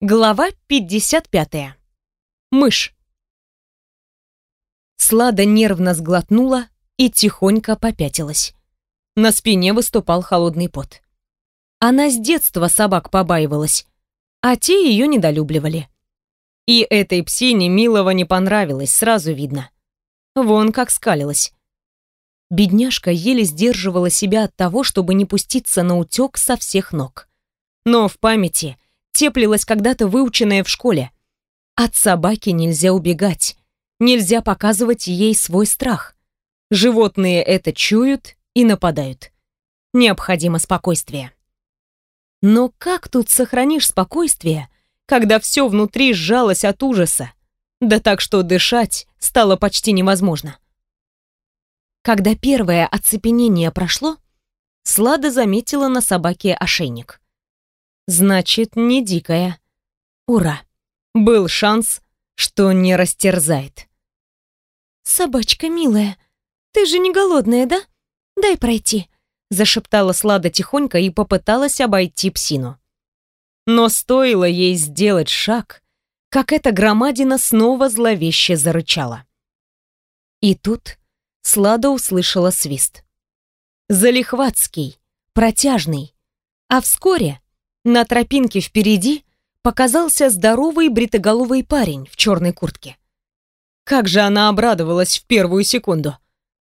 Глава 55. Мышь. Слада нервно сглотнула и тихонько попятилась. На спине выступал холодный пот. Она с детства собак побаивалась, а те ее недолюбливали. И этой псине Милова не понравилось, сразу видно. Вон как скалилась. Бедняжка еле сдерживала себя от того, чтобы не пуститься на утек со всех ног. Но в памяти – теплилась когда-то выученная в школе. От собаки нельзя убегать, нельзя показывать ей свой страх. Животные это чуют и нападают. Необходимо спокойствие. Но как тут сохранишь спокойствие, когда все внутри сжалось от ужаса? Да так что дышать стало почти невозможно. Когда первое оцепенение прошло, Слада заметила на собаке ошейник. Значит, не дикая. Ура! Был шанс, что не растерзает. «Собачка милая, ты же не голодная, да? Дай пройти», зашептала Слада тихонько и попыталась обойти псину. Но стоило ей сделать шаг, как эта громадина снова зловеще зарычала. И тут Слада услышала свист. Залихватский, протяжный, а вскоре на тропинке впереди показался здоровый бритоголовый парень в черной куртке. Как же она обрадовалась в первую секунду.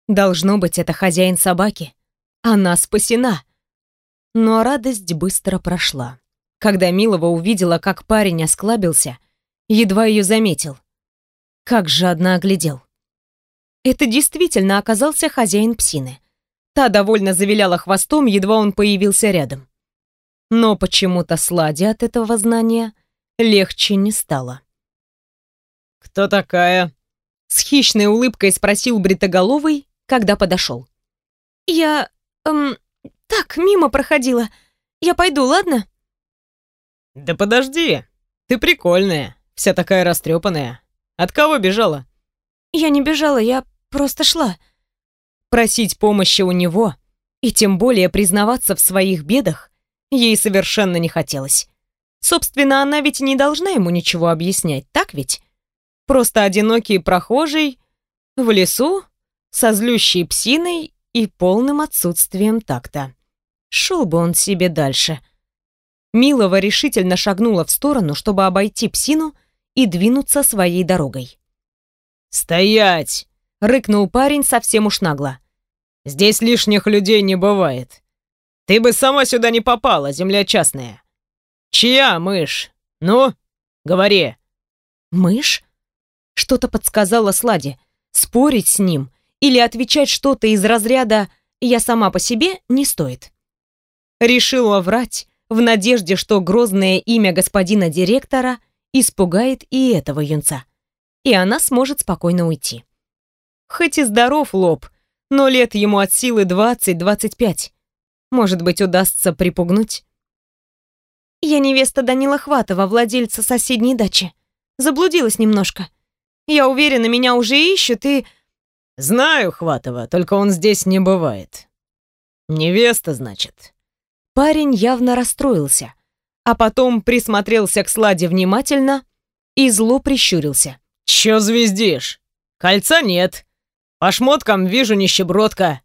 Должно быть, это хозяин собаки. Она спасена. Но радость быстро прошла. Когда Милова увидела, как парень осклабился, едва ее заметил. Как жадно оглядел. Это действительно оказался хозяин псины. Та довольно завиляла хвостом, едва он появился рядом. Но почему-то Сладе от этого знания легче не стало. «Кто такая?» С хищной улыбкой спросил Бритоголовый, когда подошел. «Я... эм... так, мимо проходила. Я пойду, ладно?» «Да подожди, ты прикольная, вся такая растрепанная. От кого бежала?» «Я не бежала, я просто шла». Просить помощи у него и тем более признаваться в своих бедах Ей совершенно не хотелось. Собственно, она ведь не должна ему ничего объяснять, так ведь? Просто одинокий прохожий в лесу со злющей псиной и полным отсутствием такта. Шел бы он себе дальше. Милова решительно шагнула в сторону, чтобы обойти псину и двинуться своей дорогой. «Стоять!» — рыкнул парень совсем уж нагло. «Здесь лишних людей не бывает. Ты бы сама сюда не попала, земля частная. Чья мышь? Ну, говори. Мышь? Что-то подсказала Сладе. Спорить с ним или отвечать что-то из разряда «я сама по себе» не стоит. Решила врать в надежде, что грозное имя господина директора испугает и этого юнца, и она сможет спокойно уйти. Хоть и здоров лоб, но лет ему от силы 20-25. Может быть, удастся припугнуть? Я невеста Данила Хватова, владельца соседней дачи. Заблудилась немножко. Я уверена, меня уже ищут и... Знаю Хватова, только он здесь не бывает. Невеста, значит. Парень явно расстроился, а потом присмотрелся к Сладе внимательно и зло прищурился. Чё звездишь? Кольца нет. По шмоткам вижу нищебродка.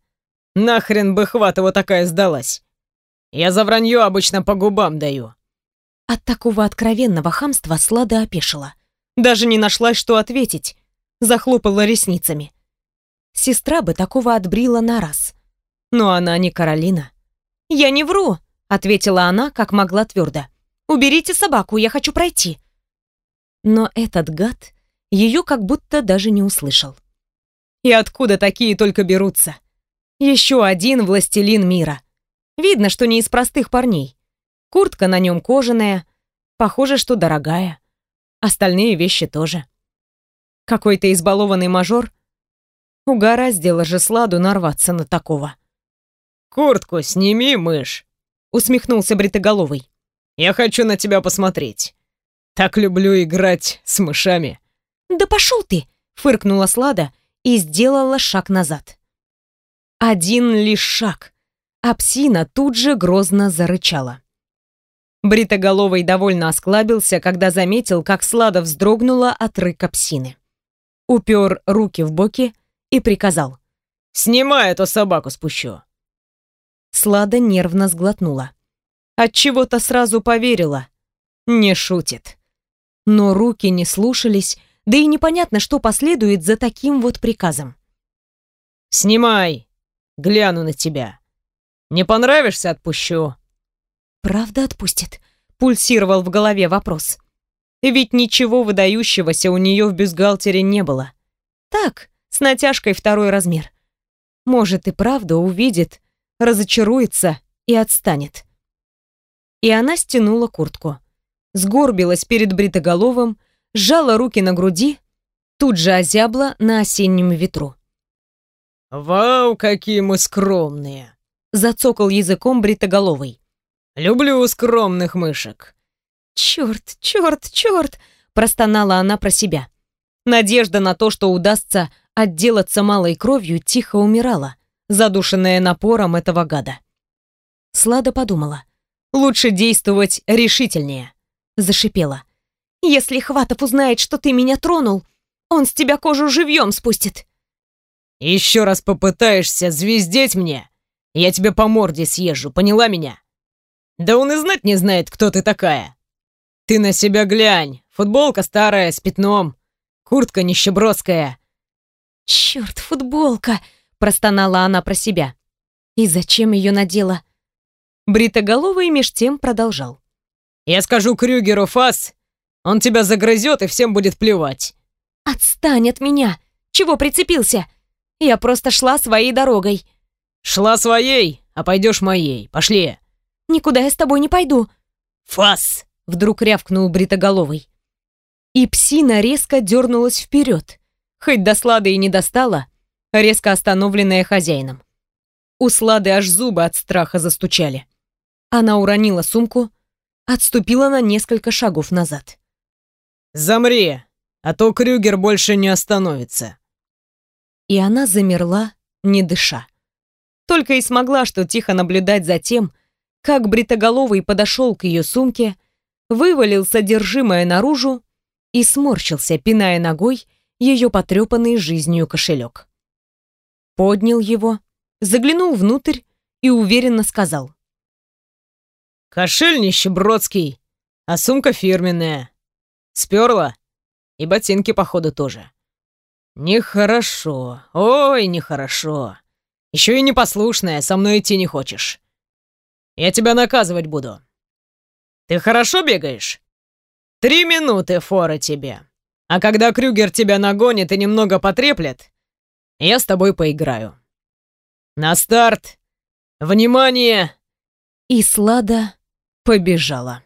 Нахрен бы Хватова такая сдалась? Я за вранье обычно по губам даю. От такого откровенного хамства Слада опешила. Даже не нашлась, что ответить. Захлопала ресницами. Сестра бы такого отбрила на раз. Но она не Каролина. «Я не вру», — ответила она, как могла твердо. «Уберите собаку, я хочу пройти». Но этот гад ее как будто даже не услышал. И откуда такие только берутся? Еще один властелин мира. Видно, что не из простых парней. Куртка на нем кожаная, похоже, что дорогая. Остальные вещи тоже. Какой-то избалованный мажор угораздило же Сладу нарваться на такого. «Куртку сними, мышь!» — усмехнулся Бритоголовый. «Я хочу на тебя посмотреть. Так люблю играть с мышами». «Да пошел ты!» — фыркнула Слада и сделала шаг назад. Один лишь шаг, а псина тут же грозно зарычала. Бритоголовый довольно осклабился, когда заметил, как Слада вздрогнула от рыка псины. Упер руки в боки и приказал. «Снимай эту собаку спущу!» Слада нервно сглотнула. Отчего-то сразу поверила. Не шутит. Но руки не слушались, да и непонятно, что последует за таким вот приказом. «Снимай! Гляну на тебя. Не понравишься — отпущу». «Правда отпустит?» — пульсировал в голове вопрос. Ведь ничего выдающегося у нее в бюстгальтере не было. Так, с натяжкой второй размер. Может и правда увидит, разочаруется и отстанет. И она стянула куртку. Сгорбилась перед бритоголовым, сжала руки на груди, тут же озябла на осеннем ветру. «Вау, какие мы скромные!» Зацокал языком бритоголовый. «Люблю скромных мышек!» «Черт, черт, черт!» Простонала она про себя. Надежда на то, что удастся отделаться малой кровью, тихо умирала, задушенная напором этого гада. Слада подумала. «Лучше действовать решительнее», — зашипела. «Если Хватов узнает, что ты меня тронул, он с тебя кожу живьем спустит». «Еще раз попытаешься звездеть мне, я тебе по морде съезжу, поняла меня? Да он и знать не знает, кто ты такая. Ты на себя глянь, футболка старая, с пятном, куртка нищебродская». «Черт, футболка!» — простонала она про себя. «И зачем ее надела?» Бритоголовый меж тем продолжал. «Я скажу Крюгеру фас, он тебя загрызет и всем будет плевать». «Отстань от меня! Чего прицепился? Я просто шла своей дорогой». «Шла своей, а пойдешь моей. Пошли». «Никуда я с тобой не пойду». «Фас!» — вдруг рявкнул Бритоголовый. И псина резко дернулась вперед, хоть до слады и не достала, резко остановленная хозяином. У слады аж зубы от страха застучали. Она уронила сумку, отступила на несколько шагов назад. «Замри, а то Крюгер больше не остановится». И она замерла, не дыша. Только и смогла что тихо наблюдать за тем, как бритоголовый подошел к ее сумке, вывалил содержимое наружу и сморщился, пиная ногой ее потрепанный жизнью кошелек. Поднял его, заглянул внутрь и уверенно сказал. «Кошель нищебродский, а сумка фирменная. Сперла? И ботинки, походу, тоже. Нехорошо, ой, нехорошо. Еще и непослушная, со мной идти не хочешь. Я тебя наказывать буду. Ты хорошо бегаешь? Три минуты фора тебе. А когда Крюгер тебя нагонит и немного потреплет, я с тобой поиграю. На старт! Внимание!» И Слада побежала.